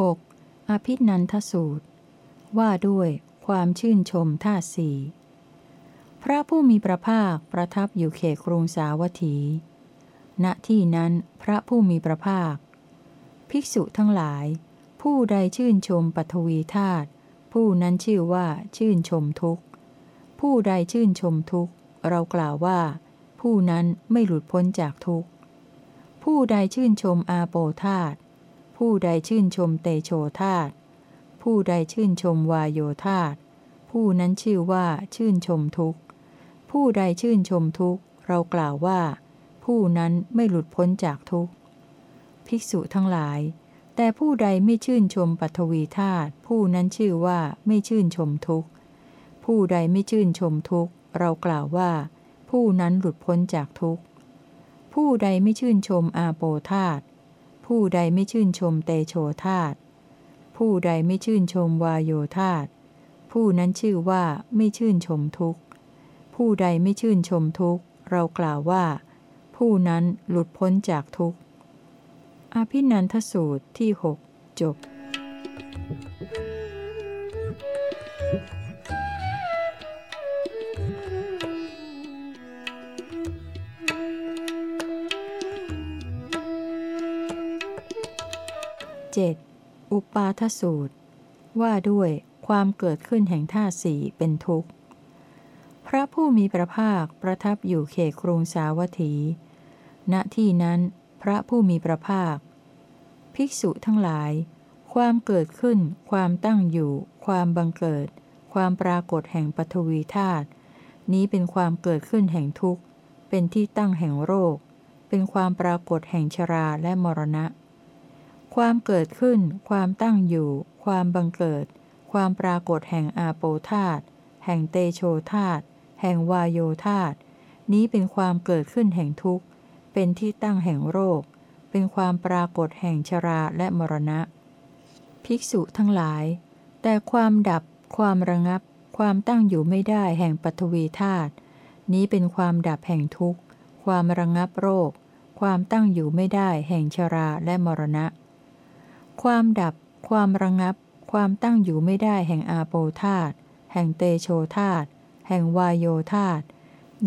6. อภินันทสูตร ว่าด้วยความชื่นชมท่าสี่พระผู้มีพระภาคประทับอยู่เขตกรุงสาวัตถี ณ ที่นั้นพระผู้มีพระภาค ภิกษุทั้งหลาย ผู้ใดชื่นชมปัทวีธาตุผู้นั้นชื่อว่าชื่นชมทุกข์ ผู้ใดชื่นชมทุกข์ เรากล่าวว่า ผู้นั้นไม่หลุดพ้นจากทุกข์ ผู้ใดชื่นชมอาโปธาตุ ผู้ใดชื่นชมเตโชธาตผู้ใดชื่นชมวายโยธาตผู้นั้นชื่อว่าชื่นชมทุกข์ ผู้ใดชื่นชมทุกข์ เรากล่าวว่า ผู้นั้นไม่หลุดพ้นจากทุกข์ ภิกษุทั้งหลาย แต่ผู้ใดไม่ชื่นชมปัทวีธาตุผู้นั้นชื่อว่าไม่ชื่นชมทุกข์ ผู้ใดไม่ชื่นชมทุกข์ เรากล่าวว่า ผู้นั้นหลุดพ้นจากทุกข์ ผู้ใดไม่ชื่นชมอาโปธาตุ ผู้ใดไม่ชื่นชมเตโชธาตผู้ใดไม่ชื่นชมวาโยธาตผู้นั้นชื่อว่าไม่ชื่นชมทุกข์ ผู้ใดไม่ชื่นชมทุกข์ เรากล่าวว่า ผู้นั้นหลุดพ้นจากทุกข์ อภินันทสูตรที่หจบ Thank you. 7. อุปาทสูตร ว่าด้วยความเกิดขึ้นแห่งท่าสี่เป็นทุกข์ พระผู้มีพระภาคประทับอยู่เขตกรุงสาวัตถี ณที่นั้นพระผู้มีพระภาค ภิกษุทั้งหลาย ความเกิดขึ้น ความตั้งอยู่ ความบังเกิด ความปรากฏแห่งปฐวีธาตุนี้เป็นความเกิดขึ้นแห่งทุกข์ เป็นที่ตั้งแห่งโรค เป็นความปรากฏแห่งชราและมรณะ ความเกิดขึ้น ความตั้งอยู่ ความบังเกิด ความปรากฏแห่งอาโปธาตแห่งเตโชธาตแห่งวายโยธาตนี้เป็นความเกิดขึ้นแห่งทุกข์ เป็นที่ตั้งแห่งโรค เป็นความปรากฏแห่งชราและมรณะ ภิกษุทั้งหลาย แต่ความดับ ความระงับ ความตั้งอยู่ไม่ได้แห่งปฐวีธาตุนี้เป็นความดับแห่งทุกข์ ความระงับโรค ความตั้งอยู่ไม่ได้แห่งชราและมรณะ ความดับ ความระงับ ความตั้งอยู่ไม่ได้แห่งอาโปธาตแห่งเตโชธาตแห่งวายโยธาต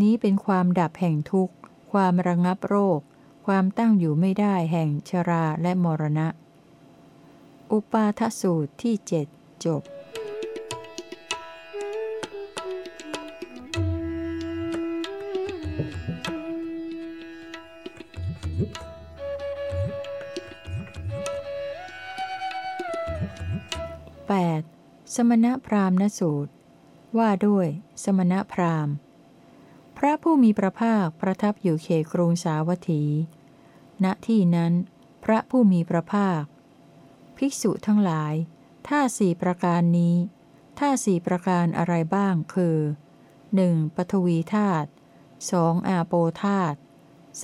นี้เป็นความดับแห่งทุกข์ ความระงับโรค ความตั้งอยู่ไม่ได้แห่งชราและมรณะ อุปาทสูตรที่เจ็ดจบ สมณพราหมณสูตร ว่าด้วย สมณพราหมณ์ พระผู้มีพระภาคประทับอยู่เขตกรุงสาวัตถี ณที่นั้น พระผู้มีพระภาค ภิกษุทั้งหลายถ้าสี่ประการนี้ถ้าสี่ประการอะไรบ้างคือ 1. ปฐวีธาตุสองอาโปธาตุ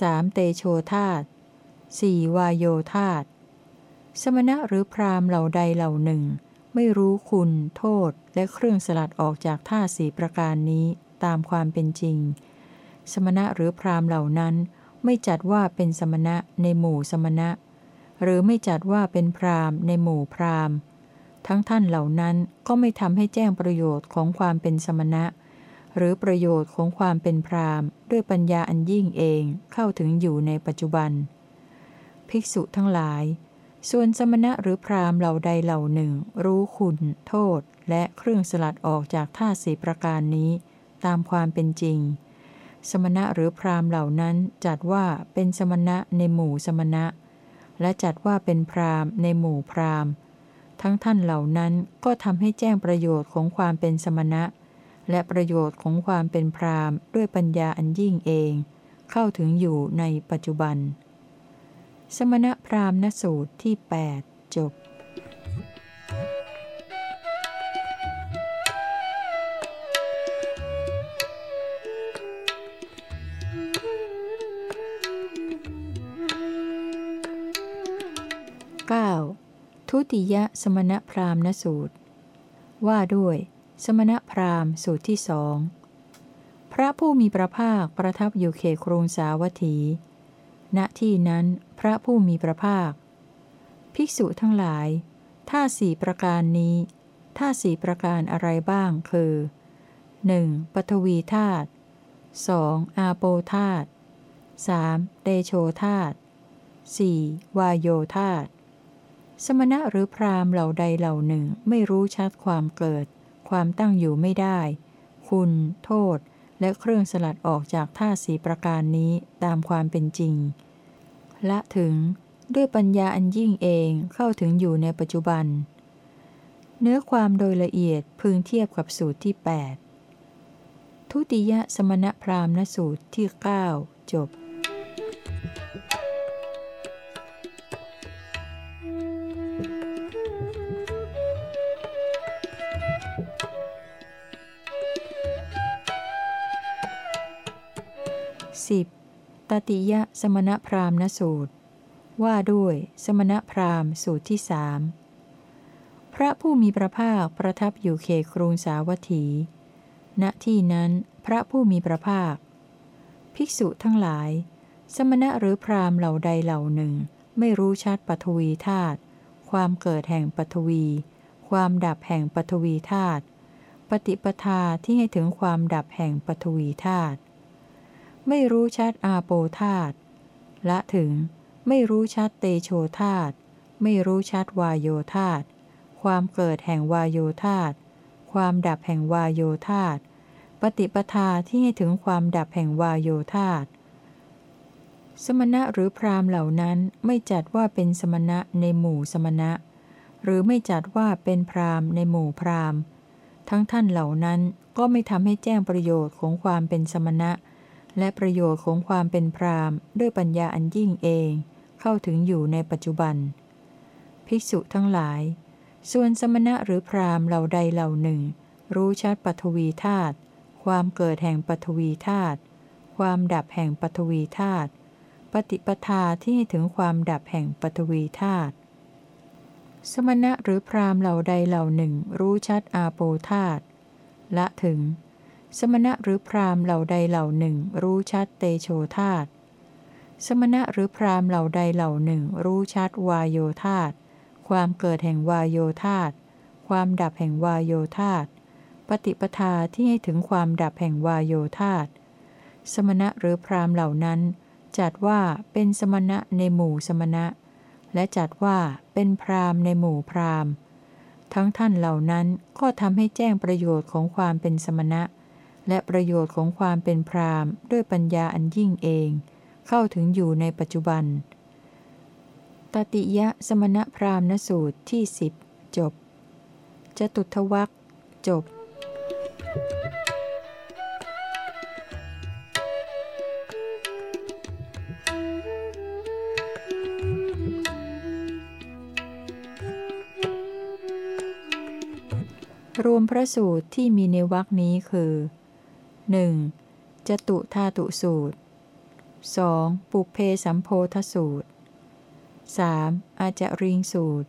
สามเตโชธาตุสี่วายโยธาตุสมณะหรือพราหมณ์เหล่าใดเหล่าหนึ่ง ไม่รู้คุณ โทษ และเครื่องสลัดออกจากท่าสีประการนี้ตามความเป็นจริง สมณะหรือพรามเหล่านั้น ไม่จัดว่าเป็นสมณะในหมู่สมณะ หรือไม่จัดว่าเป็นพรามในหมู่พรามทั้งท่านเหล่านั้นก็ไม่ทำให้แจ้งประโยชน์ของความเป็นสมณะ หรือประโยชน์ของความเป็นพรามด้วยปัญญาอันยิ่งเองเข้าถึงอยู่ในปัจจุบัน ภิกษุทั้งหลาย ส่วนสมณะหรือพรามเหล่าใดเหล่าหนึ่ง รู้คุณ โทษ และเครื่องสลัดออกจากท่าสีประการนี้ ตามความเป็นจริง สมณะหรือพรามเหล่านั้นจัดว่าเป็นสมณะในหมู่สมณะ และจัดว่าเป็นพรามในหมู่พรามทั้งท่านเหล่านั้นก็ทำให้แจ้งประโยชน์ของความเป็นสมณะ และประโยชน์ของความเป็นพรามด้วยปัญญาอันยิ่งเอง เข้าถึงอยู่ในปัจจุบัน สมณพราหมณสูตรที่ 8 จบทุติยสมณพราหมณสูตร ว่าด้วย สมณพราหมณ์สูตรที่สอง พระผู้มีพระภาคประทับอยู่เขตกรุงสาวัตถี ณที่นั้นพระผู้มีพระภาค ภิกษุทั้งหลายท่าสี่ประการนี้ท่าสี่ประการอะไรบ้างคือ 1. ปฐวีธาตุ 2. อาโปธาตุ 3. เตโชธาตุ 4. วายโยธาตุสมณะหรือพรามเหล่าใดเหล่าหนึ่งไม่รู้ชัดความเกิด ความตั้งอยู่ไม่ได้ คุณ โทษ และเครื่องสลัดออกจากท่าสีประการนี้ตามความเป็นจริง ละถึงด้วยปัญญาอันยิ่งเองเข้าถึงอยู่ในปัจจุบัน เนื้อความโดยละเอียดพึงเทียบกับสูตรที่ 8 ทุติยสมณพราหมณสูตรที่ 9 จบ 10. ตติยะสมณพราหมณสูตร ว่าด้วยสมณพราหมณ์สูตรที่สามพระผู้มีพระภาคประทับอยู่เขตกรุงสาวัตถี ณที่นั้นพระผู้มีพระภาค ภิกษุทั้งหลาย สมณะหรือพราหมณ์เหล่าใดเหล่าหนึ่ง ไม่รู้ชัดปฐวีธาตุความเกิดแห่งปฐวี ความดับแห่งปฐวีธาตุปฏิปทาที่ให้ถึงความดับแห่งปฐวีธาตุ ไม่รู้ชัดอาโปธาตุละถึง ไม่รู้ชัดเตโชธาตไม่รู้ชัดวายโยธาตความเกิดแห่งวายโยธาตความดับแห่งวายโยธาตปฏิปทาที่ให้ถึงความดับแห่งวายโยธาตสมณะหรือพราหมณ์เหล่านั้นไม่จัดว่าเป็นสมณะในหมู่สมณะ หรือไม่จัดว่าเป็นพราหมณ์ในหมู่พราหมณ์ ทั้งท่านเหล่านั้นก็ไม่ทำให้แจ้งประโยชน์ของความเป็นสมณะ และประโยชน์ของความเป็นพรามด้วยปัญญาอันยิ่งเอง เข้าถึงอยู่ในปัจจุบัน ภิกษุทั้งหลาย ส่วนสมณะหรือพรามเหล่าใดเหล่าหนึ่ง รู้ชัดปฐวีธาตุความเกิดแห่งปฐวีธาตุความดับแห่งปฐวีธาตุปฏิปทาที่ให้ถึงความดับแห่งปฐวีธาตุสมณะหรือพรามเหล่าใดเหล่าหนึ่ง รู้ชัดอาโปธาตุละถึง สมณะหรือพราหมณ์เหล่าใดเหล่าหนึ่ง รู้ชัดเตโชธาตสมณะหรือพราหมณ์เหล่าใดเหล่าหนึ่ง รู้ชัดวายโยธาตความเกิดแห่งวายโยธาตความดับแห่งวายโยธาตปฏิปทาที่ให้ถึงความดับแห่งวายโยธาตสมณะหรือพราหมณ์เหล่านั้น จัดว่าเป็นสมณะในหมู่สมณะ และจัดว่าเป็นพราหมณ์ในหมู่พราหมณ์ทั้งท่านเหล่านั้นก็ทำให้แจ้งประโยชน์ของความเป็นสมณะ และประโยชน์ของความเป็นพรามด้วยปัญญาอันยิ่งเอง เข้าถึงอยู่ในปัจจุบัน ตติยะสมณพราหมณสูตรที่สิบจบจตุทวักจบรวมพระสูตรที่มีในวรรคนี้คือ 1. จตุธาตุสูตร 2. ปุเพสัมโพธสูตร 3. อาจาริงสูตร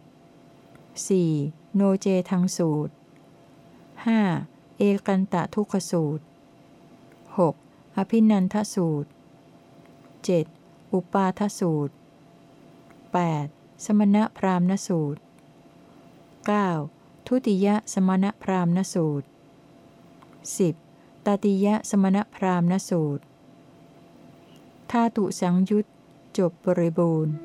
4. โนเจทังสูตร 5. เอกันตะทุกขสูตร 6. อภินันทสูตร 7. อุปาทสูตร 8. สมณพราหมณสูตร 9. ทุติยสมณพราหมณสูตร 10. ตติยสมณพราหมณสูตรธาตุสังยุตจบบริบูรณ์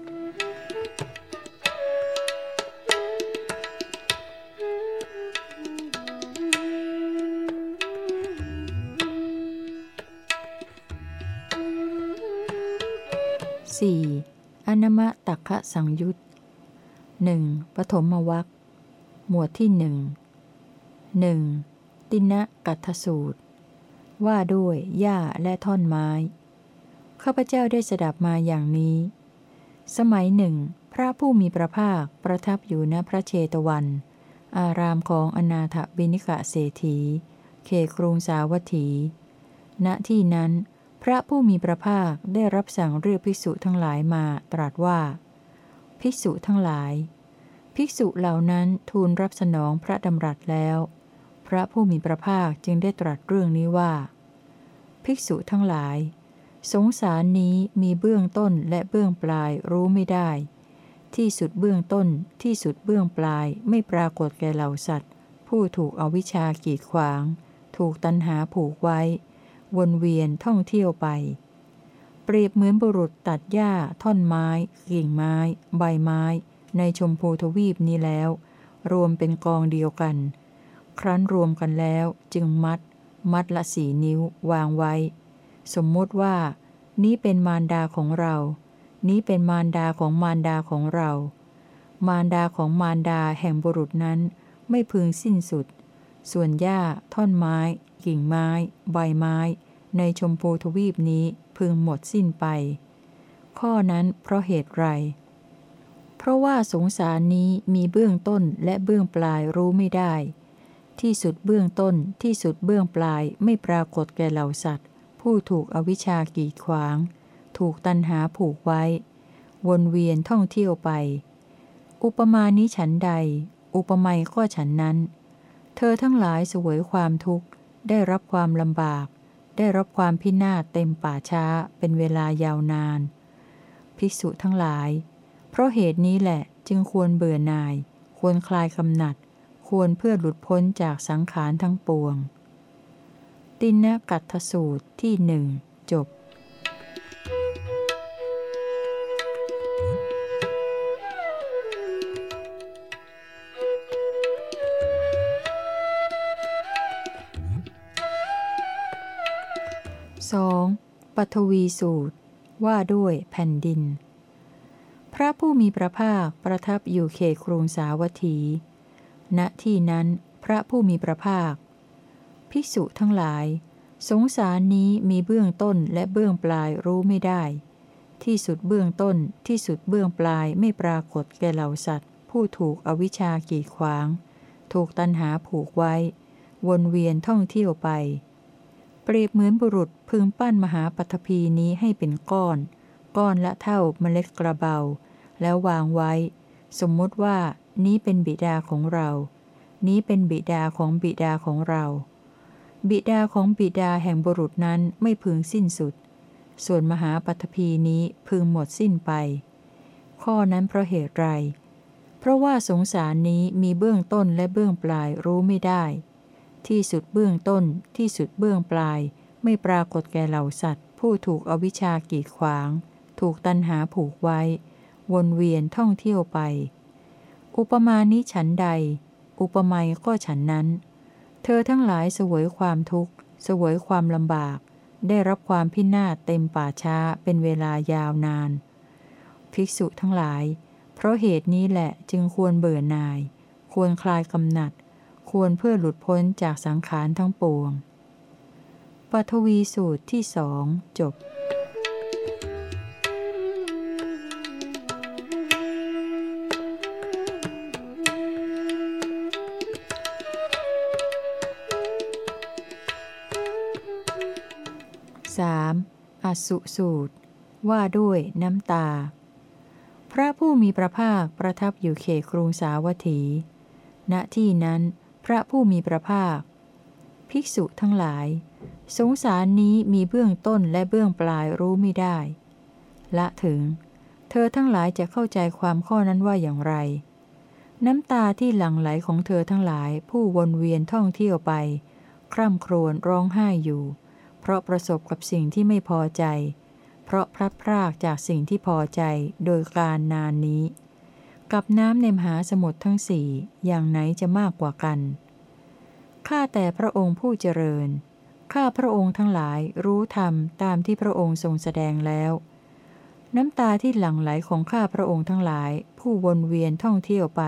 4. อนมะตักะสังยุตหนึ่งปฐมวัคหมวดที่หนึ่งหนึ่งตินะกัตถสูตร ว่าด้วยหญ้าและท่อนไม้ ข้าพเจ้าได้สดับมาอย่างนี้ สมัยหนึ่ง พระผู้มีพระภาคประทับอยู่ณพระเชตวัน อารามของอนาถบิณิกะเศรษฐี เขครุงสาวัตถี ณที่นั้น พระผู้มีพระภาคได้รับสั่งเรียกภิกษุทั้งหลายมาตรัสว่า ภิกษุทั้งหลาย ภิกษุเหล่านั้นทูลรับสนองพระดำรัสแล้ว พระผู้มีพระภาคจึงได้ตรัสเรื่องนี้ว่า ภิกษุทั้งหลาย สงสารนี้มีเบื้องต้นและเบื้องปลายรู้ไม่ได้ ที่สุดเบื้องต้นที่สุดเบื้องปลายไม่ปรากฏแก่เหล่าสัตว์ ผู้ถูกอวิชชากีดขวาง ถูกตันหาผูกไว้ วนเวียนท่องเที่ยวไป เปรียบเหมือนบุรุษตัดหญ้า ท่อนไม้กิ่งไม้ ใบไม้ ในชมพูทวีปนี้แล้ว รวมเป็นกองเดียวกัน ครั้นรวมกันแล้วจึงมัด มัดละสีนิ้ววางไว้ สมมติว่า นี้เป็นมารดาของเรา นี้เป็นมารดาของมารดาของเรา มารดาของมารดาแห่งบุรุษนั้น ไม่พึงสิ้นสุด ส่วนหญ้า ท่อนไม้ กิ่งไม้ ใบไม้ ในชมพูทวีปนี้พึงหมดสิ้นไป ข้อนั้นเพราะเหตุไรเพราะว่าสงสารนี้มีเบื้องต้นและเบื้องปลายรู้ไม่ได้ ที่สุดเบื้องต้นที่สุดเบื้องปลายไม่ปรากฏแก่เหล่าสัตว์ ผู้ถูกอวิชชากีดขวาง ถูกตันหาผูกไว้ วนเวียนท่องเที่ยวไป อุปมานี้ฉันใด อุปไมยก็ฉันนั้น เธอทั้งหลายสวยความทุกข์ ได้รับความลำบาก ได้รับความพินาศเต็มป่าช้าเป็นเวลายาวนาน ภิกษุทั้งหลาย เพราะเหตุนี้แหละจึงควรเบื่อหน่าย ควรคลายกำหนัด ควรเพื่อหลุดพ้นจากสังขารทั้งปวง ตินกัตถสูตรที่หนึ่งจบ 2. ปัทวีสูตร ว่าด้วยแผ่นดิน พระผู้มีพระภาคประทับอยู่เขตกรุงสาวัตถี ณที่นั้นพระผู้มีพระภาค ภิกษุทั้งหลาย สงสารนี้มีเบื้องต้นและเบื้องปลายรู้ไม่ได้ ที่สุดเบื้องต้นที่สุดเบื้องปลายไม่ปรากฏแก่เหล่าสัตว์ ผู้ถูกอวิชชากีดขวาง ถูกตันหาผูกไว้ วนเวียนท่องเที่ยวไป เปรียบเหมือนบุรุษพึงปั้นมหาปัทภีนี้ให้เป็นก้อน ก้อนละเท่าเมล็ดกระเบา แล้ววางไว้ สมมติว่า นี้เป็นบิดาของเรา นี้เป็นบิดาของบิดาของเรา บิดาของบิดาแห่งบุรุษนั้นไม่พึงสิ้นสุด ส่วนมหาปัทภีนี้พึงหมดสิ้นไป ข้อนั้นเพราะเหตุไร เพราะว่าสงสารนี้มีเบื้องต้นและเบื้องปลายรู้ไม่ได้ ที่สุดเบื้องต้นที่สุดเบื้องปลายไม่ปรากฏแก่เหล่าสัตว์ ผู้ถูกอวิชชากีดขวาง ถูกตันหาผูกไว้ วนเวียนท่องเที่ยวไป อุปมานี้ฉันใด อุปไมยก็ฉันนั้น เธอทั้งหลายเสวยความทุกข์เสวยความลำบาก ได้รับความพินาศเต็มป่าช้าเป็นเวลายาวนาน ภิกษุทั้งหลาย เพราะเหตุนี้แหละจึงควรเบื่อหน่าย ควรคลายกำหนัด ควรเพื่อหลุดพ้นจากสังขารทั้งปวงปัทวีสูตรที่สองจบ สุสูตร ว่าด้วยน้ำตา พระผู้มีพระภาคประทับอยู่เขตกรุงสาวัตถี ณที่นั้นพระผู้มีพระภาค ภิกษุทั้งหลาย สงสารนี้มีเบื้องต้นและเบื้องปลายรู้ไม่ได้ ละถึง เธอทั้งหลายจะเข้าใจความข้อนั้นว่าอย่างไร น้ำตาที่หลั่งไหลของเธอทั้งหลายผู้วนเวียนท่องเที่ยวไป คร่ำครวญร้องไห้อยู่ เพราะประสบกับสิ่งที่ไม่พอใจ เพราะพลัดพรากจากสิ่งที่พอใจโดยการนานนี้ กับน้ำในมหาสมุทรทั้งสี่อย่างไหนจะมากกว่ากัน ข้าแต่พระองค์ผู้เจริญ ข้าพระองค์ทั้งหลายรู้ธรรมตามที่พระองค์ทรงแสดงแล้ว น้ำตาที่หลั่งไหลของข้าพระองค์ทั้งหลาย ผู้วนเวียนท่องเที่ยวไป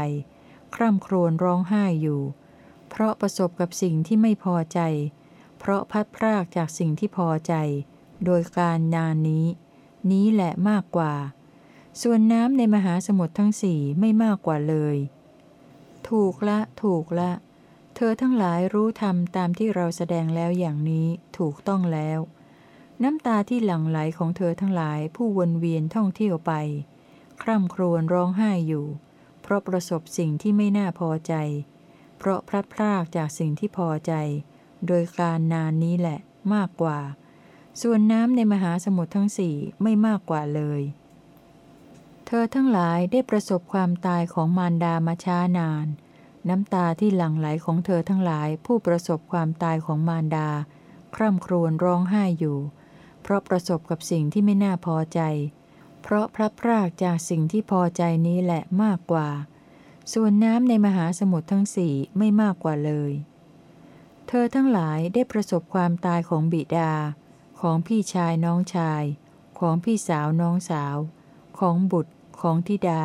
คร่ำครวญร้องไห้อยู่ เพราะประสบกับสิ่งที่ไม่พอใจ เพราะพัดพรากจากสิ่งที่พอใจ โดยการนานนี้ นี้แหละมากกว่า ส่วนน้ำในมหาสมุทรทั้งสี่ไม่มากกว่าเลย ถูกละ ถูกละ เธอทั้งหลายรู้ธรรมตามที่เราแสดงแล้วอย่างนี้ถูกต้องแล้ว น้ำตาที่หลั่งไหลของเธอทั้งหลายผู้วนเวียนท่องเที่ยวไป คร่ำครวญร้องไห้อยู่ เพราะประสบสิ่งที่ไม่น่าพอใจ เพราะพลัดพรากจากสิ่งที่พอใจ โดยการนานนี้แหละมากกว่า ส่วนน้ำในมหาสมุทรทั้งสี่ไม่มากกว่าเลย เธอทั้งหลายได้ประสบความตายของมารดามาช้านาน น้ำตาที่หลั่งไหลของเธอทั้งหลายผู้ประสบความตายของมารดา คร่ำครวญร้องไห้อยู่ เพราะประสบกับสิ่งที่ไม่น่าพอใจ เพราะพระพรากจากสิ่งที่พอใจนี้แหละมากกว่า ส่วนน้ำในมหาสมุทรทั้งสี่ไม่มากกว่าเลย เธอทั้งหลายได้ประสบความตายของบิดา ของพี่ชายน้องชาย ของพี่สาวน้องสาว ของบุตร ของธิดา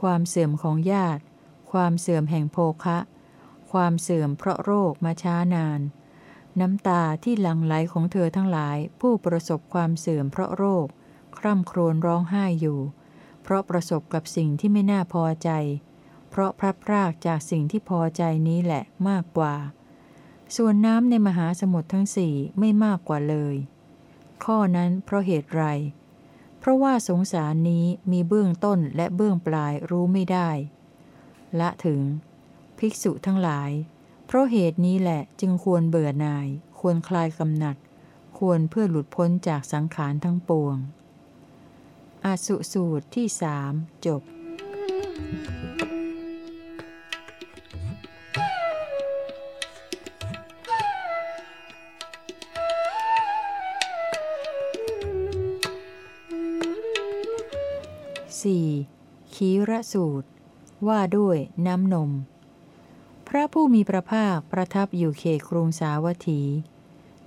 ความเสื่อมของญาติ ความเสื่อมแห่งโภคะ ความเสื่อมเพราะโรคมาช้านาน น้ำตาที่หลั่งไหลของเธอทั้งหลาย ผู้ประสบความเสื่อมเพราะโรค คร่ำครวญร้องไห้อยู่ เพราะประสบกับสิ่งที่ไม่น่าพอใจ เพราะพลัดพรากจากสิ่งที่พอใจนี้แหละมากกว่า ส่วนน้ำในมหาสมุทรทั้งสี่ไม่มากกว่าเลย ข้อนั้นเพราะเหตุไร เพราะว่าสงสารนี้มีเบื้องต้นและเบื้องปลายรู้ไม่ได้ ละถึง ภิกษุทั้งหลาย เพราะเหตุนี้แหละจึงควรเบื่อหน่าย ควรคลายกำหนัด ควรเพื่อหลุดพ้นจากสังขารทั้งปวงอาสุสูตรที่สามจบ 4. ขีระสูตร ว่าด้วยน้ำนม พระผู้มีพระภาคประทับอยู่เขตกรุงสาวัตถี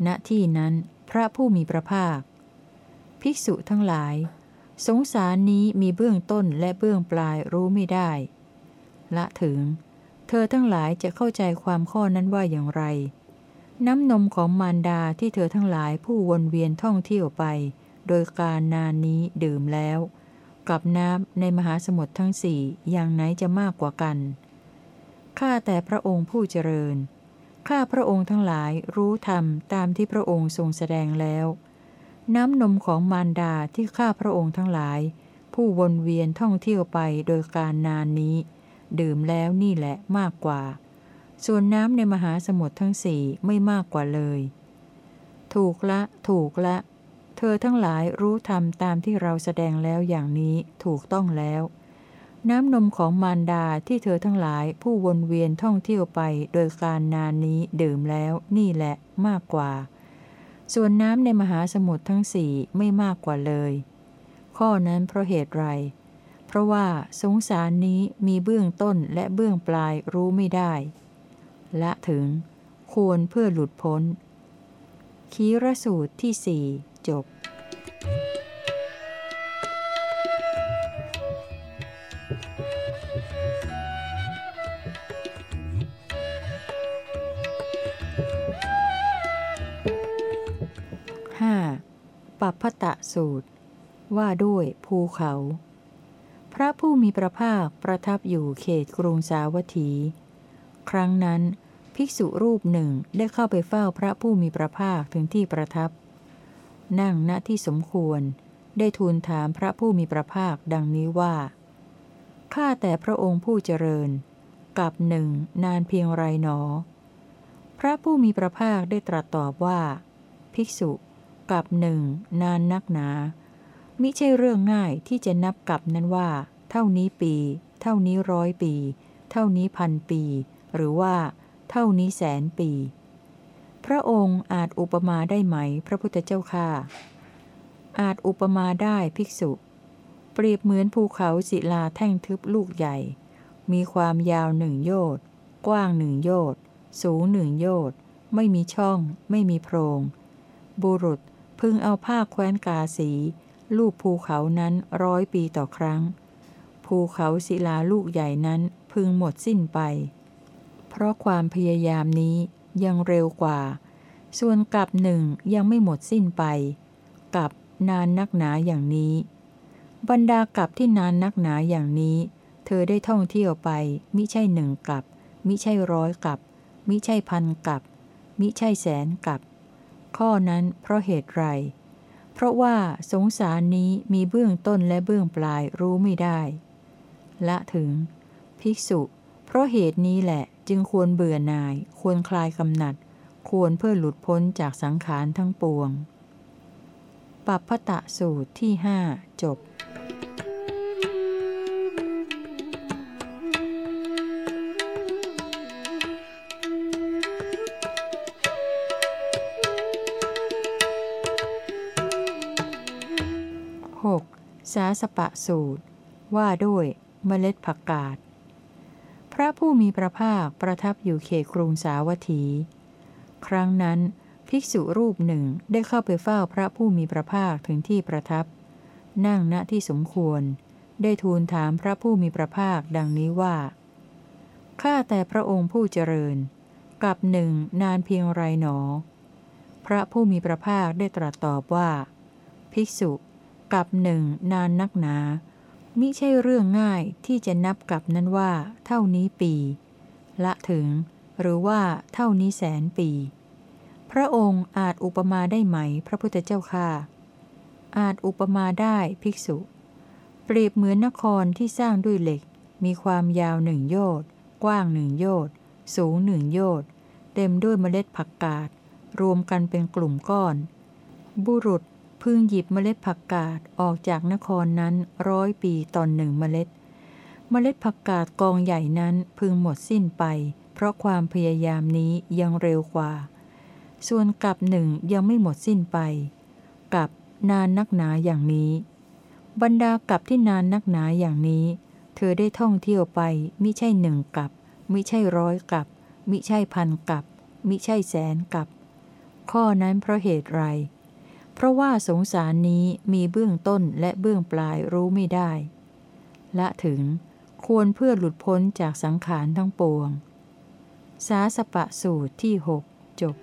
ณที่นั้นพระผู้มีพระภาค ภิกษุทั้งหลาย สงสารนี้มีเบื้องต้นและเบื้องปลายรู้ไม่ได้ ละถึง เธอทั้งหลายจะเข้าใจความข้อนั้นว่าอย่างไร น้ำนมของมารดาที่เธอทั้งหลายผู้วนเวียนท่องเที่ยวไป โดยการนานนี้ดื่มแล้ว กับน้ำในมหาสมุทรทั้งสี่อย่างไหนจะมากกว่ากัน ข้าแต่พระองค์ผู้เจริญ ข้าพระองค์ทั้งหลายรู้ธรรมตามที่พระองค์ทรงแสดงแล้ว น้ำนมของมารดาที่ข้าพระองค์ทั้งหลาย ผู้วนเวียนท่องเที่ยวไปโดยการนานนี้ ดื่มแล้วนี่แหละมากกว่า ส่วนน้ำในมหาสมุทรทั้งสี่ไม่มากกว่าเลย ถูกละ ถูกละ เธอทั้งหลายรู้ธรรมตามที่เราแสดงแล้วอย่างนี้ถูกต้องแล้ว น้ำนมของมารดาที่เธอทั้งหลายผู้วนเวียนท่องเที่ยวไปโดยการนานนี้ดื่มแล้วนี่แหละมากกว่า ส่วนน้ำในมหาสมุทรทั้งสี่ไม่มากกว่าเลย ข้อนั้นเพราะเหตุไร เพราะว่าสงสารนี้มีเบื้องต้นและเบื้องปลายรู้ไม่ได้ และถึง ควรเพื่อหลุดพ้นคีรสูตรที่สี่ จบห้าปัพตะสูตร ว่าด้วยภูเขา พระผู้มีพระภาคประทับอยู่เขตกรุงสาวัตถี ครั้งนั้น ภิกษุรูปหนึ่งได้เข้าไปเฝ้าพระผู้มีพระภาคถึงที่ประทับ นั่งณที่สมควร ได้ทูลถามพระผู้มีพระภาคดังนี้ว่า ข้าแต่พระองค์ผู้เจริญ กับหนึ่งนานเพียงไรหนอ พระผู้มีพระภาคได้ตรัสตอบว่า ภิกษุ กับหนึ่งนานนักหนา มิใช่เรื่องง่ายที่จะนับกับนั้นว่า เท่านี้ปี เท่านี้ร้อยปี เท่านี้พันปี หรือว่า เท่านี้แสนปี พระองค์อาจอุปมาได้ไหม พระพุทธเจ้าค่าอาจอุปมาได้ภิกษุ เปรียบเหมือนภูเขาศิลาแท่งทึบลูกใหญ่ มีความยาวหนึ่งโยชน์กว้างหนึ่งโยชน์สูงหนึ่งโยชน์ไม่มีช่อง ไม่มีโพรง บุรุษพึงเอาผ้าแคว้นกาสี ลูกภูเขานั้นร้อยปีต่อครั้ง ภูเขาศิลาลูกใหญ่นั้นพึงหมดสิ้นไป เพราะความพยายามนี้ ยังเร็วกว่า ส่วนกับหนึ่งยังไม่หมดสิ้นไปกับนานนักหนาอย่างนี้ บรรดากับที่นานนักหนาอย่างนี้ เธอได้ท่องเที่ยวไปมิใช่หนึ่งกับมิใช่ร้อยกับมิใช่พันกับมิใช่แสนกับ ข้อนั้นเพราะเหตุไร เพราะว่าสงสารนี้มีเบื้องต้นและเบื้องปลายรู้ไม่ได้ ละถึง ภิกษุ เพราะเหตุนี้แหละ จึงควรเบื่อหน่าย ควรคลายกำหนัด ควรเพื่อหลุดพ้นจากสังขารทั้งปวง ปัพพตะสูตรที่ห้าจบสาสปะสูตร ว่าด้วยเมล็ดผักกาด ระผู้มีพระภาคประทับอยู่เขตกรุงสาวัตถี ครั้งนั้นภิกษุรูปหนึ่งได้เข้าไปเฝ้าพระผู้มีพระภาคถึงที่ประทับ นั่งณที่สมควร ได้ทูลถามพระผู้มีพระภาคดังนี้ว่า ข้าแต่พระองค์ผู้เจริญ กับหนึ่งนานเพียงไรหนอ พระผู้มีพระภาคได้ตรัสตอบว่า ภิกษุ กับหนึ่งนานนักหนา มิใช่เรื่องง่ายที่จะนับกลับนั้นว่า เท่านี้ปี ละถึง หรือว่าเท่านี้แสนปี พระองค์อาจอุปมาได้ไหมพระพุทธเจ้าค่ะ อาจอุปมาได้ภิกษุ เปรียบเหมือนนครที่สร้างด้วยเหล็ก มีความยาวหนึ่งโยชน์กว้างหนึ่งโยชน์สูงหนึ่งโยชน์เต็มด้วยเมล็ดผักกาดรวมกันเป็นกลุ่มก้อน บุรุษ พึงหยิบเมล็ดผักกาดออกจากนครนั้นร้อยปีตอนหนึ่งเมล็ด เมล็ดผักกาดกองใหญ่นั้นพึงหมดสิ้นไป เพราะความพยายามนี้ยังเร็วกว่า ส่วนกับหนึ่งยังไม่หมดสิ้นไป กับนานนักหนาอย่างนี้ บรรดากับที่นานนักหนาอย่างนี้ เธอได้ท่องเที่ยวไปมิใช่หนึ่งกับมิใช่ร้อยกับมิใช่พันกับมิใช่แสนกับ ข้อนั้นเพราะเหตุไร เพราะว่าสงสารนี้มีเบื้องต้นและเบื้องปลายรู้ไม่ได้ ละถึงควรเพื่อหลุดพ้นจากสังขารทั้งปวง สาสปะสูตรที่หกจบ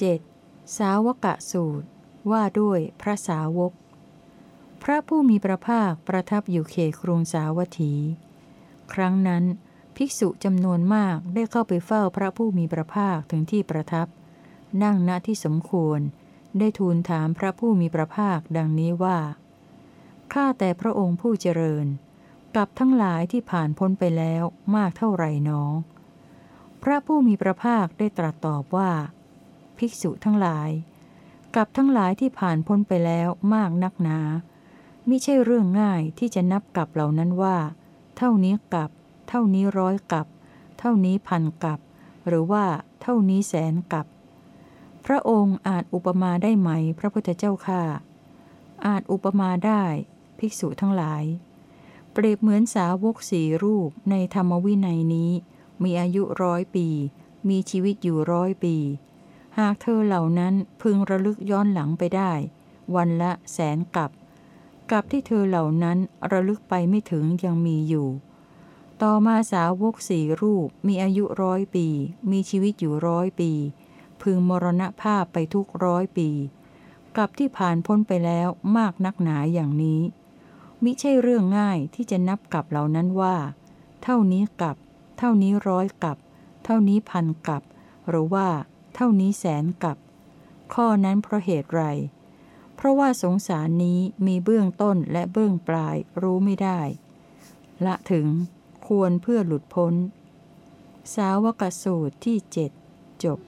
7. สาวกะสูตร ว่าด้วยพระสาวก พระผู้มีพระภาคประทับอยู่เขตกรุงสาวัตถี ครั้งนั้น ภิกษุจำนวนมากได้เข้าไปเฝ้าพระผู้มีพระภาคถึงที่ประทับ นั่งณที่สมควร ได้ทูลถามพระผู้มีพระภาคดังนี้ว่า ข้าแต่พระองค์ผู้เจริญกับทั้งหลายที่ผ่านพ้นไปแล้วมากเท่าไหร่นอ พระผู้มีพระภาคได้ตรัสตอบว่า ภิกษุทั้งหลาย กับทั้งหลายที่ผ่านพ้นไปแล้วมากนักหนามิใช่เรื่องง่ายที่จะนับกับเหล่านั้นว่า เท่านี้กับ เท่านี้ร้อยกับ เท่านี้พันกับ หรือว่าเท่านี้แสนกับ พระองค์อาจอุปมาได้ไหมพระพุทธเจ้าค่าอาจอุปมาได้ ภิกษุทั้งหลาย เปรียบเหมือนสาวกสีรูปในธรรมวินัยนี้ มีอายุร้อยปี มีชีวิตอยู่ร้อยปี หากเธอเหล่านั้นพึงระลึกย้อนหลังไปได้ วันละแสนกับกับที่เธอเหล่านั้นระลึกไปไม่ถึงยังมีอยู่ ต่อมาสาวกสี่รูปมีอายุร้อยปี มีชีวิตอยู่ร้อยปี พึงมรณภาพไปทุกร้อยปี กับที่ผ่านพ้นไปแล้วมากนักหนาอย่างนี้ มิใช่เรื่องง่ายที่จะนับกับเหล่านั้นว่า เท่านี้กับ เท่านี้ร้อยกับ เท่านี้พันกับ หรือว่า เท่านี้แสนกับ ข้อนั้นเพราะเหตุไร เพราะว่าสงสารนี้มีเบื้องต้นและเบื้องปลายรู้ไม่ได้ ละถึงควรเพื่อหลุดพ้น สาวกสูตรที่เจ็ดจบ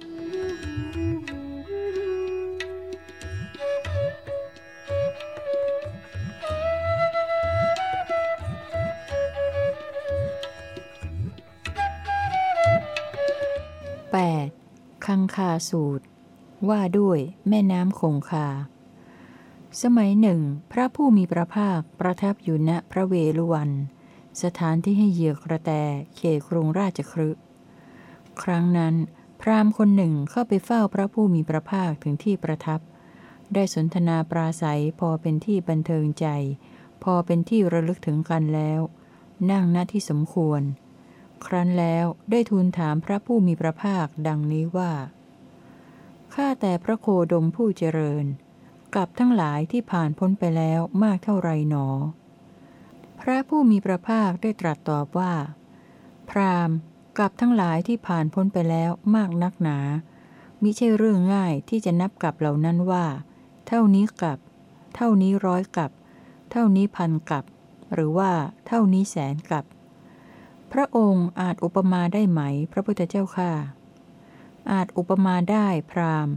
8. คังคาสูตร ว่าด้วยแม่น้ำคงคา สมัยหนึ่ง พระผู้มีพระภาคประทับอยู่ณพระเวฬุวัน สถานที่ให้เหยื่อกระแตเขตกรุงราชครึครั้งนั้น พราหมณ์คนหนึ่งเข้าไปเฝ้าพระผู้มีพระภาคถึงที่ประทับ ได้สนทนาปราศัยพอเป็นที่บันเทิงใจ พอเป็นที่ระลึกถึงกันแล้ว นั่งณที่สมควร ครั้นแล้วได้ทูลถามพระผู้มีพระภาคดังนี้ว่า ข้าแต่พระโคดมผู้เจริญกับทั้งหลายที่ผ่านพ้นไปแล้วมากเท่าไรหนอ พระผู้มีพระภาคได้ตรัสตอบว่า พราหมณ์กับทั้งหลายที่ผ่านพ้นไปแล้วมากนักหนา มิใช่เรื่องง่ายที่จะนับกับเหล่านั้นว่า เท่านี้กับ เท่านี้ร้อยกับ เท่านี้พันกับ หรือว่าเท่านี้แสนกับ พระองค์อาจอุปมาได้ไหม พระพุทธเจ้าค่ะ อาจอุปมาได้พราหมณ์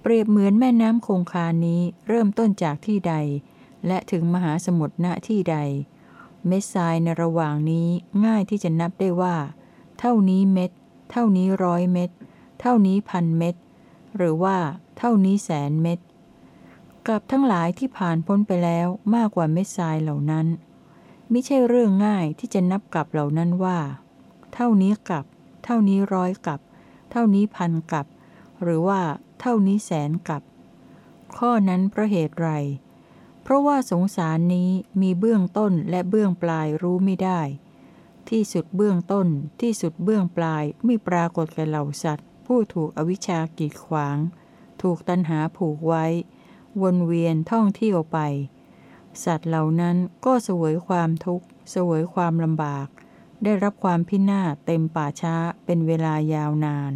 เปรียบเหมือนแม่น้ำคงคานี้เริ่มต้นจากที่ใด และถึงมหาสมุทรณที่ใด เม็ดทรายในระหว่างนี้ง่ายที่จะนับได้ว่า เท่านี้เม็ด เท่านี้ร้อยเม็ด เท่านี้พันเม็ด หรือว่าเท่านี้แสนเม็ดกับทั้งหลายที่ผ่านพ้นไปแล้วมากกว่าเม็ดทรายเหล่านั้น ไม่ใช่เรื่องง่ายที่จะนับกลับเหล่านั้นว่า เท่านี้กลับ เท่านี้ร้อยกลับ เท่านี้พันกลับ หรือว่าเท่านี้แสนกลับ ข้อนั้นเพราะเหตุไร เพราะว่าสงสารนี้มีเบื้องต้นและเบื้องปลายรู้ไม่ได้ ที่สุดเบื้องต้นที่สุดเบื้องปลายไม่ปรากฏแก่เหล่าสัตว์ ผู้ถูกอวิชชากีดขวาง ถูกตัณหาผูกไว้ วนเวียนท่องเที่ยวไป สัตว์เหล่านั้นก็เสวยความทุกข์ เสวยความลำบาก ได้รับความพินาศเต็มป่าช้าเป็นเวลายาวนาน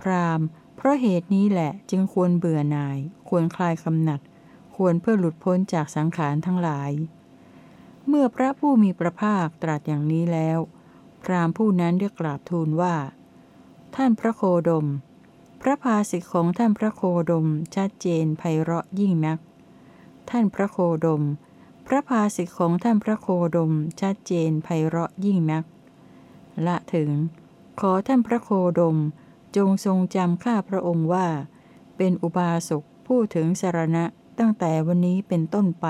พรามเพราะเหตุนี้แหละจึงควรเบื่อหน่าย ควรคลายกำหนัด ควรเพื่อหลุดพ้นจากสังขารทั้งหลาย เมื่อพระผู้มีพระภาคตรัสอย่างนี้แล้ว พรามผู้นั้นได้กราบทูลว่า ท่านพระโคดม พระภาสิทธิของท่านพระโคดมชัดเจนไพเราะยิ่งนัก ท่านพระโคดม พระภาสิทธิของท่านพระโคดมชัดเจนไพเราะยิ่งนัก ละถึง ขอท่านพระโคดมจงทรงจำข้าพระองค์ว่า เป็นอุบาสกผู้ถึงสารณะตั้งแต่วันนี้เป็นต้นไป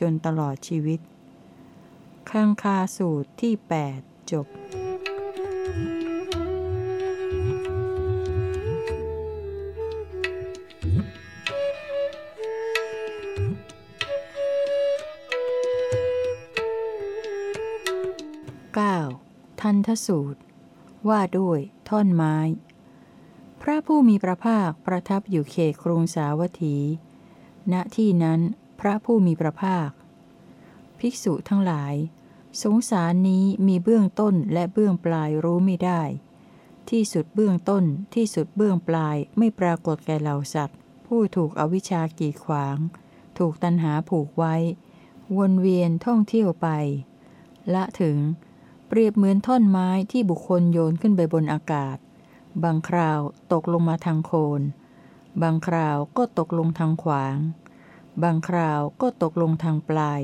จนตลอดชีวิต ข้างคาสูตรที่ 8 จบ นทสูตร ว่าด้วย ท่อนไม้ พระผู้มีพระภาคประทับอยู่เขตกรุงสาวัตถี ณที่นั้นพระผู้มีพระภาค ภิกษุทั้งหลาย สงสารนี้มีเบื้องต้นและเบื้องปลายรู้ไม่ได้ ที่สุดเบื้องต้นที่สุดเบื้องปลายไม่ปรากฏแก่เหล่าสัตว์ ผู้ถูกอวิชชากีดขวาง ถูกตันหาผูกไว้ วนเวียนท่องเที่ยวไป ละถึง เปรียบเหมือนท่อนไม้ที่บุคคลโยนขึ้นไปบนอากาศ บางคราวตกลงมาทางโคน บางคราวก็ตกลงทางขวาง บางคราวก็ตกลงทางปลาย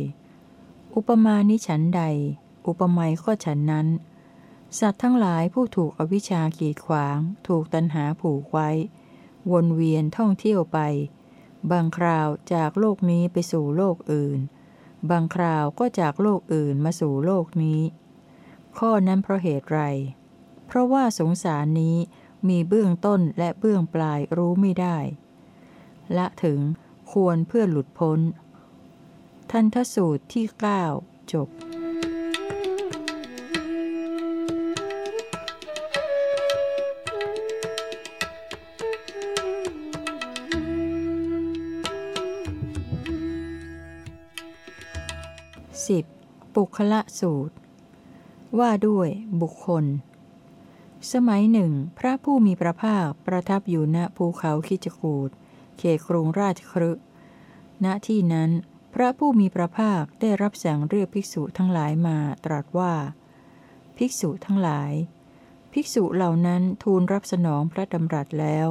อุปมาณิฉันใด อุปไมยก็ฉันนั้น สัตว์ทั้งหลายผู้ถูกอวิชชากีดขวาง ถูกตันหาผูกไว้ วนเวียนท่องเที่ยวไป บางคราวจากโลกนี้ไปสู่โลกอื่น บางคราวก็จากโลกอื่นมาสู่โลกนี้ ข้อนั้นเพราะเหตุไร เพราะว่าสงสารนี้มีเบื้องต้นและเบื้องปลายรู้ไม่ได้ ละถึงควรเพื่อหลุดพ้น ทันทสูตรที่ 9 จบ 10. ปุคละสูตร ว่าด้วยบุคคล สมัยหนึ่ง พระผู้มีพระภาคประทับอยู่ณภูเขาคิจกูดเขตกรุงราชครึณที่นั้น พระผู้มีพระภาคได้รับสั่งเรียกภิกษุทั้งหลายมาตรัสว่า ภิกษุทั้งหลาย ภิกษุเหล่านั้นทูลรับสนองพระดำรัสแล้ว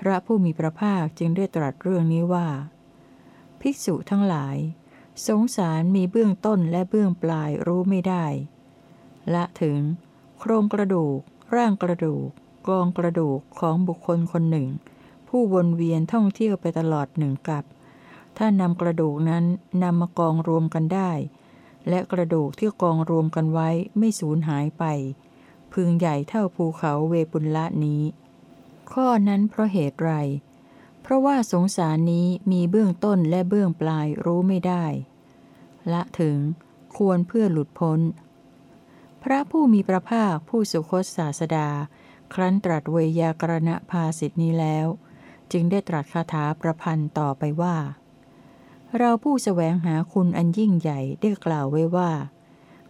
พระผู้มีพระภาคจึงได้ตรัสเรื่องนี้ว่า ภิกษุทั้งหลาย สงสารมีเบื้องต้นและเบื้องปลายรู้ไม่ได้ ละถึง โครงกระดูก ร่างกระดูก กองกระดูกของบุคคลคนหนึ่ง ผู้วนเวียนท่องเที่ยวไปตลอดหนึ่งกับ ถ้านำกระดูกนั้นนำมากองรวมกันได้ และกระดูกที่กองรวมกันไว้ไม่สูญหายไป พึงใหญ่เท่าภูเขาเวปุลละนี้ ข้อนั้นเพราะเหตุไร เพราะว่าสงสารนี้มีเบื้องต้นและเบื้องปลายรู้ไม่ได้ ละถึงควรเพื่อหลุดพ้น พระผู้มีพระภาคผู้สุคตศาสดา ครั้นตรัสเวยากรณภาสิทธินี้แล้ว จึงได้ตรัสคาถาประพันธ์ต่อไปว่า เราผู้แสวงหาคุณอันยิ่งใหญ่ได้กล่าวไว้ว่า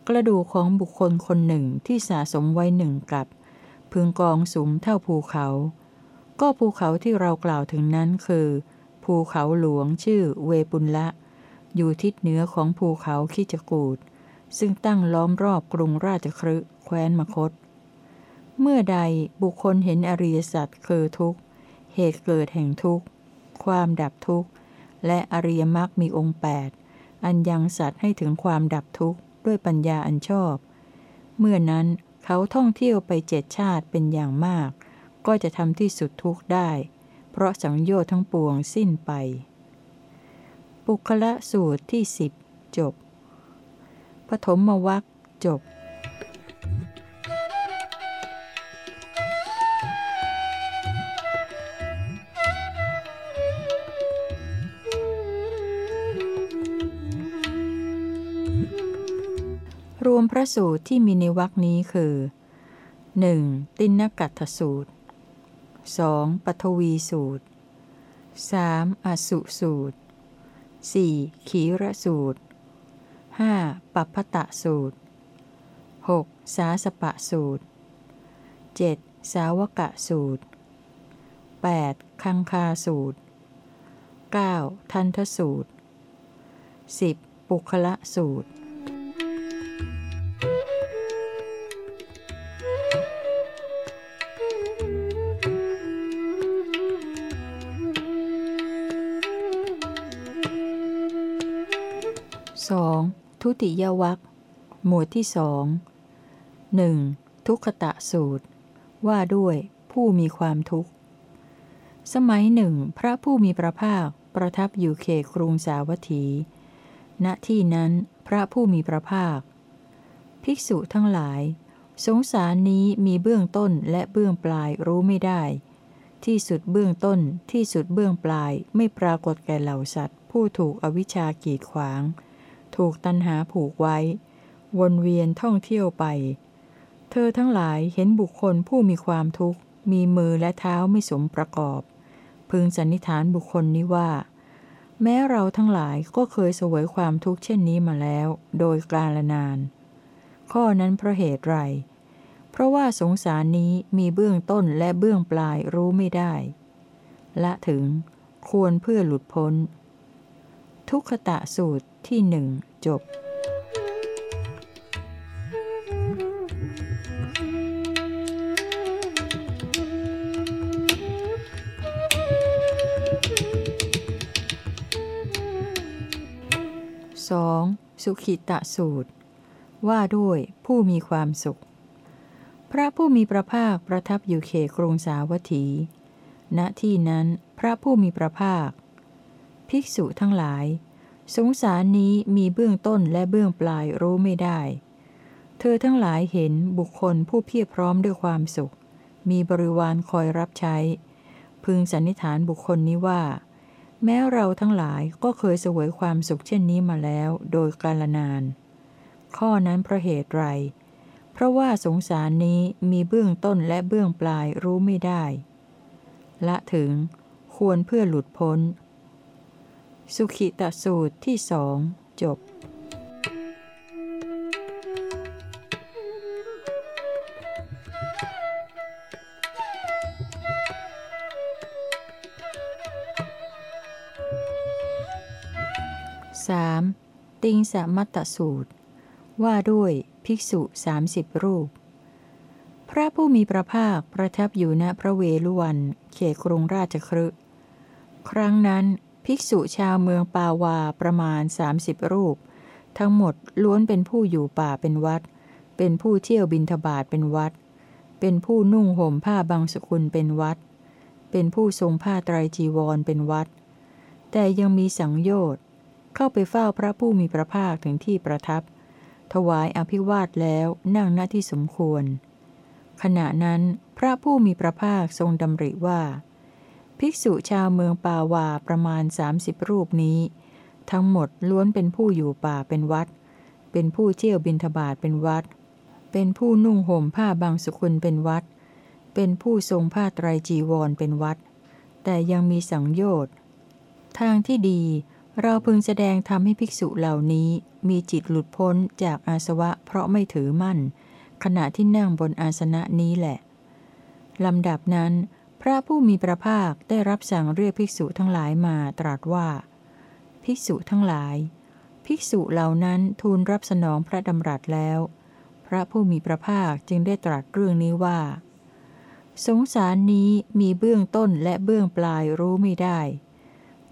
กระดูกของบุคคลคนหนึ่งที่สะสมไว้หนึ่งกับ พึงกองสูงเท่าภูเขา ก็ภูเขาที่เรากล่าวถึงนั้นคือ ภูเขาหลวงชื่อเวปุลละ อยู่ทิศเหนือของภูเขาคิจกูด ซึ่งตั้งล้อมรอบกรุงราชครึแคว้นมคต เมื่อใดบุคคลเห็นอริยสัจคือทุกข์ เหตุเกิดแห่งทุกข์ ความดับทุกข์ และอริยมรรคมีองค์ 8 อันยังสัตว์ให้ถึงความดับทุกข์ ด้วยปัญญาอันชอบ เมื่อนั้นเขาท่องเที่ยวไปเจ็ดชาติเป็นอย่างมาก ก็จะทำที่สุดทุกข์ได้ เพราะสังโยชน์ทั้งปวงสิ้นไป ปุคละสูตรที่สิบจบ ปฐมวัคจบรวมพระสูตรที่มีในวรคนี้คือ 1. ตินนกัตถสูตร 2. ปัทวีสูตร 3. อสุสูตร 4. ขีระสูตร 5. ปัพพตะสูตร 6. สาสปะสูตร 7. สาวกะสูตร 8. คังคาสูตร 9. ทันทสูตร 10. ปุคละสูตร ทุติยวัคหมวดที่สองหนึ่งทุกขตะสูตร ว่าด้วยผู้มีความทุกข์ สมัยหนึ่ง พระผู้มีพระภาคประทับอยู่เขตกรุงสาวัตถี ณที่นั้นพระผู้มีพระภาค ภิกษุทั้งหลาย สงสารนี้มีเบื้องต้นและเบื้องปลายรู้ไม่ได้ ที่สุดเบื้องต้นที่สุดเบื้องปลายไม่ปรากฏแก่เหล่าสัตว์ ผู้ถูกอวิชชากีดขวาง ถูกตันหาผูกไว้ วนเวียนท่องเที่ยวไป เธอทั้งหลายเห็นบุคคลผู้มีความทุกข์ มีมือและเท้าไม่สมประกอบ พึงสันนิษฐานบุคคลนี้ว่า แม้เราทั้งหลายก็เคยเสวยความทุกข์เช่นนี้มาแล้ว โดยกาลนาน ข้อนั้นเพราะเหตุไร เพราะว่าสงสารนี้มีเบื้องต้นและเบื้องปลายรู้ไม่ได้ ละถึงควรเพื่อหลุดพ้น ทุกขตะสูตร ที่หนึ่งจบ 2. สุขิตะสูตร ว่าด้วยผู้มีความสุข พระผู้มีพระภาคประทับอยู่เขกรุงสาวัตถี ณที่นั้นพระผู้มีพระภาค ภิกษุทั้งหลาย สงสารนี้มีเบื้องต้นและเบื้องปลายรู้ไม่ได้ เธอทั้งหลายเห็นบุคคลผู้เพียรพร้อมด้วยความสุข มีบริวารคอยรับใช้ พึงสันนิษฐานบุคคลนี้ว่า แม้เราทั้งหลายก็เคยเสวยความสุขเช่นนี้มาแล้วโดยกาลนาน ข้อนั้นเพราะเหตุไร เพราะว่าสงสารนี้มีเบื้องต้นและเบื้องปลายรู้ไม่ได้ ละถึงควรเพื่อหลุดพ้น สุขิตสูตรที่สองจบ 3. ติงสมัตตสูตร ว่าด้วยภิกษุสามสิบรูป พระผู้มีพระภาคประทับอยู่ณพระเวฬุวัน เขตกรุงราชครึครั้งนั้น ภิกษุชาวเมืองปาวาประมาณสามสิบรูป ทั้งหมดล้วนเป็นผู้อยู่ป่าเป็นวัด เป็นผู้เที่ยวบินทบาทเป็นวัด เป็นผู้นุ่งห่มผ้าบางสกุลเป็นวัด เป็นผู้ทรงผ้าไตรจีวรเป็นวัด แต่ยังมีสังโยชน์เข้าไปเฝ้าพระผู้มีพระภาคถึงที่ประทับ ถวายอภิวาทแล้วนั่งหน้าที่สมควร ขณะนั้นพระผู้มีพระภาคทรงดำริว่า ภิกษุชาวเมืองปาวาประมาณสามสิบรูปนี้ ทั้งหมดล้วนเป็นผู้อยู่ป่าเป็นวัด เป็นผู้เที่ยวบินทบาทเป็นวัด เป็นผู้นุ่งห่มผ้าบางสุกุลเป็นวัด เป็นผู้ทรงผ้าไตรจีวรเป็นวัด แต่ยังมีสังโยชน์ ทางที่ดีเราพึงแสดงทำให้ภิกษุเหล่านี้มีจิตหลุดพ้นจากอาสวะเพราะไม่ถือมั่น ขณะที่นั่งบนอาสนะนี้แหละลำดับนั้น พระผู้มีพระภาคได้รับสั่งเรียกภิกษุทั้งหลายมาตรัสว่า ภิกษุทั้งหลาย ภิกษุเหล่านั้นทูลรับสนองพระดำรัสแล้ว พระผู้มีพระภาคจึงได้ตรัสเรื่องนี้ว่า สงสารนี้มีเบื้องต้นและเบื้องปลายรู้ไม่ได้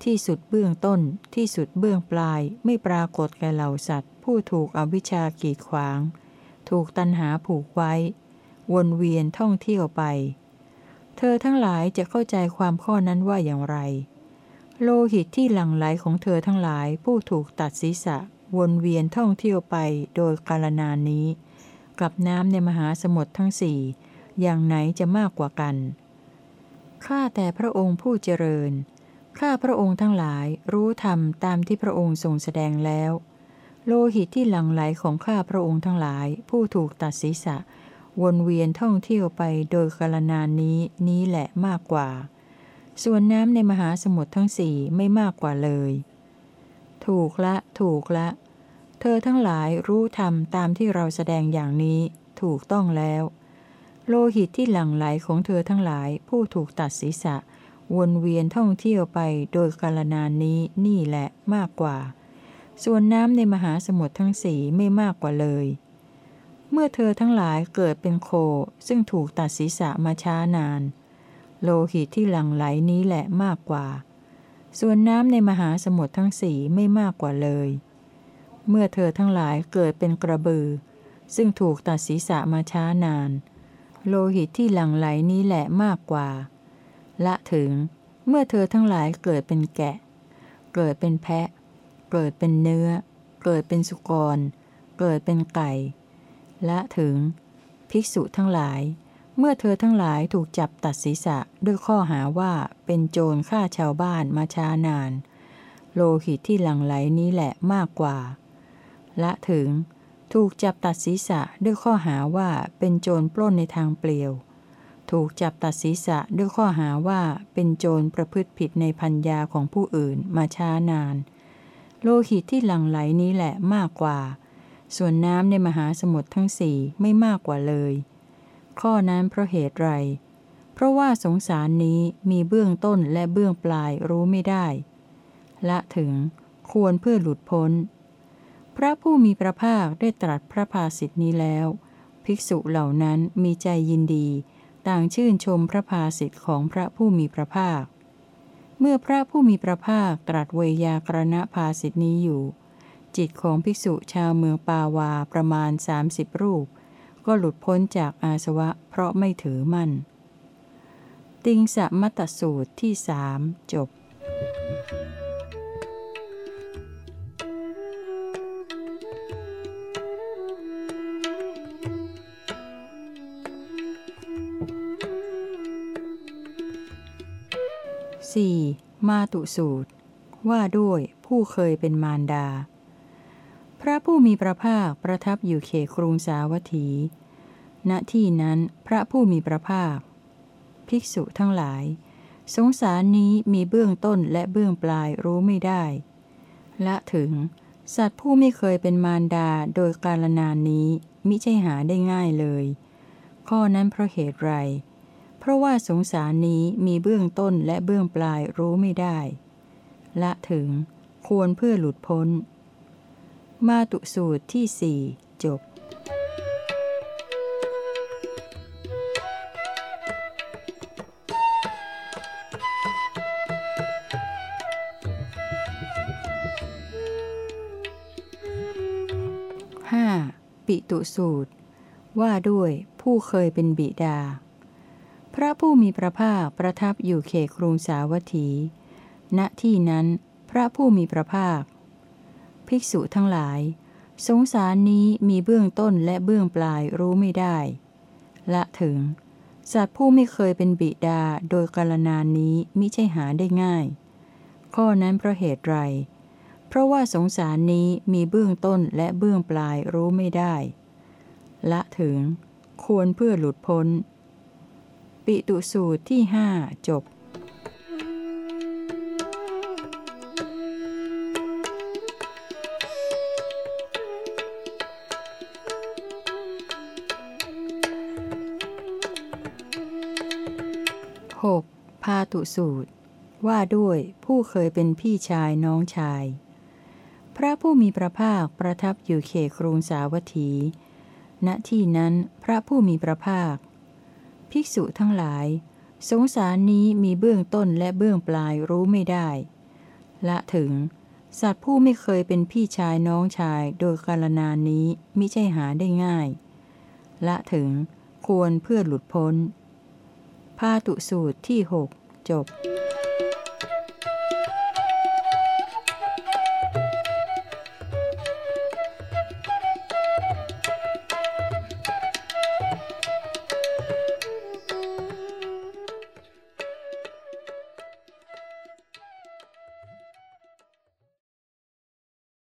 ที่สุดเบื้องต้นที่สุดเบื้องปลายไม่ปรากฏแก่เหล่าสัตว์ ผู้ถูกอวิชชากีดขวาง ถูกตันหาผูกไว้ วนเวียนท่องเที่ยวไป เธอทั้งหลายจะเข้าใจความข้อนั้นว่าอย่างไร โลหิตที่หลั่งไหลของเธอทั้งหลายผู้ถูกตัดศีรษะ วนเวียนท่องเที่ยวไปโดยกาลนานนี้ กับน้ำในมหาสมุทรทั้งสี่อย่างไหนจะมากกว่ากัน ข้าแต่พระองค์ผู้เจริญ ข้าพระองค์ทั้งหลายรู้ธรรมตามที่พระองค์ทรงแสดงแล้ว โลหิตที่หลั่งไหลของข้าพระองค์ทั้งหลายผู้ถูกตัดศีรษะ วนเวียนท่องเที่ยวไปโดยกาลนานนี้นี้แหละมากกว่า ส่วนน้ำในมหาสมุทรทั้งสี่ไม่มากกว่าเลย ถูกละถูกละ เธอทั้งหลายรู้ธรรมตามที่เราแสดงอย่างนี้ถูกต้องแล้ว โลหิตที่หลั่งไหลของเธอทั้งหลายผู้ถูกตัดศีรษะ วนเวียนท่องเที่ยวไปโดยกาลนานนี้นี่แหละมากกว่า ส่วนน้ำในมหาสมุทรทั้งสี่ไม่มากกว่าเลย เมื่อเธอทั้งหลายเกิดเป็นโคซึ่งถูกตัดศีรษะมาช้านาน โลหิตที่หลั่งไหลนี้แหละมากกว่า ส่วนน้ำในมหาสมุทรทั้งสี่ไม่มากกว่าเลย เมื่อเธอทั้งหลายเกิดเป็นกระบือ ซึ่งถูกตัดศีรษะมาช้านาน โลหิตที่หลั่งไหลนี้แหละมากกว่า ละถึง เมื่อเธอทั้งหลายเกิดเป็นแกะ เกิดเป็นแพะ เกิดเป็นเนื้อ เกิดเป็นสุกร เกิดเป็นไก่ และถึง ภิกษุทั้งหลาย เมื่อเธอทั้งหลายถูกจับตัดศีรษะด้วยข้อหาว่าเป็นโจรฆ่าชาวบ้านมาช้านาน โลหิตที่หลั่งไหลนี้แหละมากกว่า และถึง ถูกจับตัดศีรษะด้วยข้อหาว่าเป็นโจรปล้นในทางเปลี่ยว ถูกจับตัดศีรษะด้วยข้อหาว่าเป็นโจรประพฤติผิดในพัญญาของผู้อื่นมาช้านาน โลหิตที่หลั่งไหลนี้แหละมากกว่า ส่วนน้ำในมหาสมุทรทั้งสี่ไม่มากกว่าเลย ข้อนั้นเพราะเหตุไร เพราะว่าสงสารนี้มีเบื้องต้นและเบื้องปลายรู้ไม่ได้ ละถึงควรเพื่อหลุดพ้น พระผู้มีพระภาคได้ตรัสพระภาสิทธินี้แล้ว ภิกษุเหล่านั้นมีใจยินดี ต่างชื่นชมพระภาสิทธิของพระผู้มีพระภาค เมื่อพระผู้มีพระภาคตรัสเวยากรณภาสิทธินี้อยู่ จิตของภิกษุชาวเมืองปาวาประมาณ 30 รูป ก็หลุดพ้นจากอาสวะเพราะไม่ถือมั่น ติงสะมัตตสูตรที่สามจบ 4. มาตุสูตร ว่าด้วยผู้เคยเป็นมารดา พระผู้มีพระภาคประทับอยู่เขตกรุงสาวัตถี ณ ที่นั้นพระผู้มีพระภาค ภิกษุทั้งหลาย สงสารนี้มีเบื้องต้นและเบื้องปลายรู้ไม่ได้ ละถึง สัตว์ผู้ไม่เคยเป็นมารดาโดยกาลนานนี้มิใช่หาได้ง่ายเลย ข้อนั้นเพราะเหตุไร เพราะว่าสงสารนี้มีเบื้องต้นและเบื้องปลายรู้ไม่ได้ ละถึง ควรเพื่อหลุดพ้น มาตุสูตรที่สี่จบ 5. ปิตุสูตร ว่าด้วยผู้เคยเป็นบิดา พระผู้มีพระภาคประทับอยู่เขตกรุงสาวัตถี ณที่นั้นพระผู้มีพระภาค ภิกษุทั้งหลาย สงสารนี้มีเบื้องต้นและเบื้องปลายรู้ไม่ได้ ละถึง สัตว์ผู้ไม่เคยเป็นบิดาโดยกาลนานนี้มิใช่หาได้ง่าย ข้อนั้นเพราะเหตุไร เพราะว่าสงสารนี้มีเบื้องต้นและเบื้องปลายรู้ไม่ได้ ละถึง ควรเพื่อหลุดพ้น ปิตุสูตรที่ห้าจบ ตุสูตร ว่าด้วยผู้เคยเป็นพี่ชายน้องชาย พระผู้มีพระภาคประทับอยู่เขตกรุงสาวัตถี ณที่นั้นพระผู้มีพระภาค ภิกษุทั้งหลาย สงสารนี้มีเบื้องต้นและเบื้องปลายรู้ไม่ได้ ละถึง สัตว์ผู้ไม่เคยเป็นพี่ชายน้องชายโดยกาลนานนี้มิใช่หาได้ง่าย ละถึงควรเพื่อหลุดพ้นพาตุสูตรที่หก 就